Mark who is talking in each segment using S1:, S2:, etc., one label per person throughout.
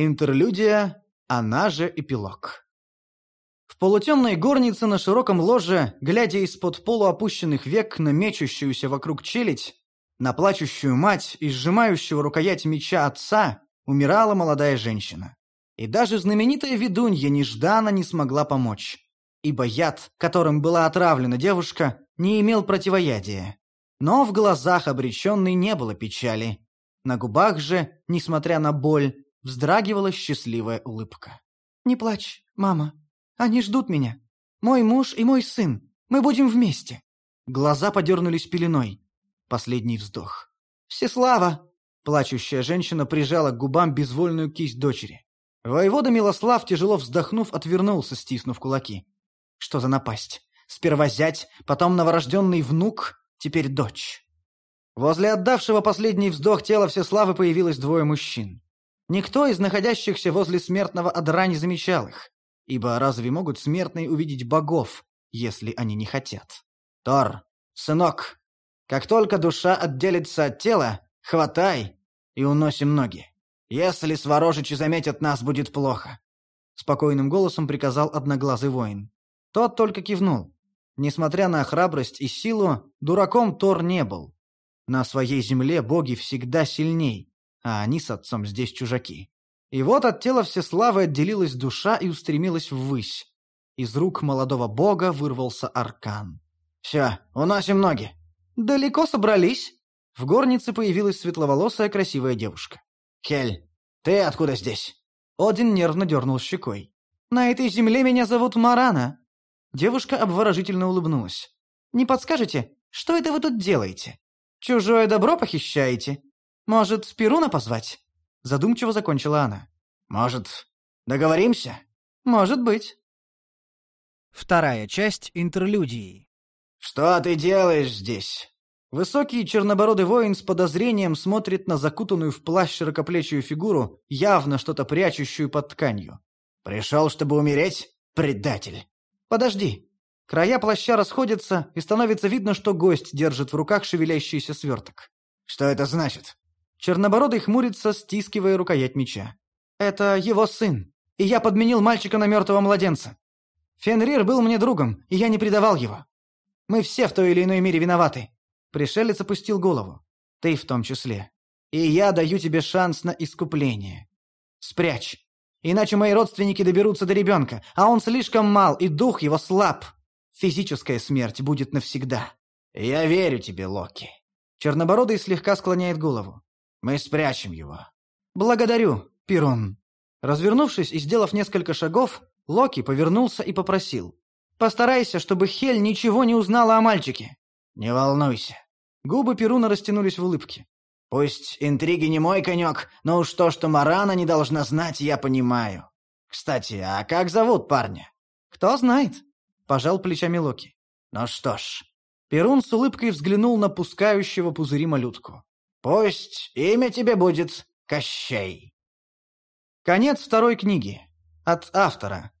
S1: Интерлюдия, она же эпилог. В полутемной горнице на широком ложе, глядя из-под полуопущенных век на мечущуюся вокруг челядь, на плачущую мать и сжимающего рукоять меча отца, умирала молодая женщина. И даже знаменитая ведунья нежданно не смогла помочь, ибо яд, которым была отравлена девушка, не имел противоядия. Но в глазах обреченной не было печали. На губах же, несмотря на боль, вздрагивала счастливая улыбка. «Не плачь, мама. Они ждут меня. Мой муж и мой сын. Мы будем вместе». Глаза подернулись пеленой. Последний вздох. «Всеслава!» Плачущая женщина прижала к губам безвольную кисть дочери. Воевода Милослав, тяжело вздохнув, отвернулся, стиснув кулаки. Что за напасть? Сперва зять, потом новорожденный внук, теперь дочь. Возле отдавшего последний вздох тела Всеславы появилось двое мужчин. Никто из находящихся возле смертного одра не замечал их, ибо разве могут смертные увидеть богов, если они не хотят? Тор, сынок, как только душа отделится от тела, хватай и уносим ноги. Если сворожичи заметят нас, будет плохо. Спокойным голосом приказал одноглазый воин. Тот только кивнул. Несмотря на храбрость и силу, дураком Тор не был. На своей земле боги всегда сильней, а они с отцом здесь чужаки. И вот от тела Всеславы отделилась душа и устремилась ввысь. Из рук молодого бога вырвался аркан. «Все, уносим ноги!» «Далеко собрались?» В горнице появилась светловолосая красивая девушка. «Хель, ты откуда здесь?» Один нервно дернул щекой. «На этой земле меня зовут Марана». Девушка обворожительно улыбнулась. «Не подскажете, что это вы тут делаете? Чужое добро похищаете? Может, Перуна позвать?» Задумчиво закончила она. «Может, договоримся?» «Может быть».
S2: Вторая часть интерлюдии.
S1: «Что ты делаешь здесь?» Высокий чернобородый воин с подозрением смотрит на закутанную в плащ широкоплечую фигуру, явно что-то прячущую под тканью. «Пришел, чтобы умереть? Предатель!» «Подожди!» Края плаща расходятся, и становится видно, что гость держит в руках шевелящийся сверток. «Что это значит?» Чернобородый хмурится, стискивая рукоять меча. «Это его сын, и я подменил мальчика на мертвого младенца. Фенрир был мне другом, и я не предавал его. Мы все в той или иной мере виноваты. Пришелец опустил голову. Ты в том числе. И я даю тебе шанс на искупление. Спрячь. Иначе мои родственники доберутся до ребенка, а он слишком мал, и дух его слаб. Физическая смерть будет навсегда. Я верю тебе, Локи. Чернобородый слегка склоняет голову. Мы спрячем его. Благодарю, Пирон. Развернувшись и сделав несколько шагов, Локи повернулся и попросил. Постарайся, чтобы Хель ничего не узнала о мальчике. «Не волнуйся». Губы Перуна растянулись в улыбке. «Пусть интриги не мой конек, но уж то, что Марана не должна знать, я понимаю. Кстати, а как зовут парня?» «Кто знает?» — пожал плечами Локи. «Ну что ж». Перун с улыбкой взглянул на пускающего пузыри малютку. «Пусть имя тебе будет Кощей». Конец второй книги. От автора.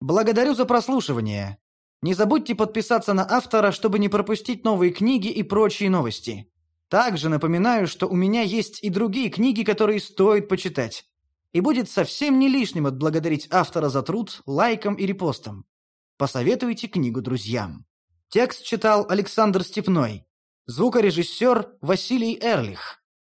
S1: Благодарю за прослушивание. Не забудьте подписаться на автора, чтобы не пропустить новые книги и прочие новости. Также напоминаю, что у меня есть и другие книги, которые стоит почитать. И будет совсем не лишним отблагодарить автора за труд лайком и репостом. Посоветуйте книгу друзьям. Текст читал Александр Степной. Звукорежиссер Василий Эрлих.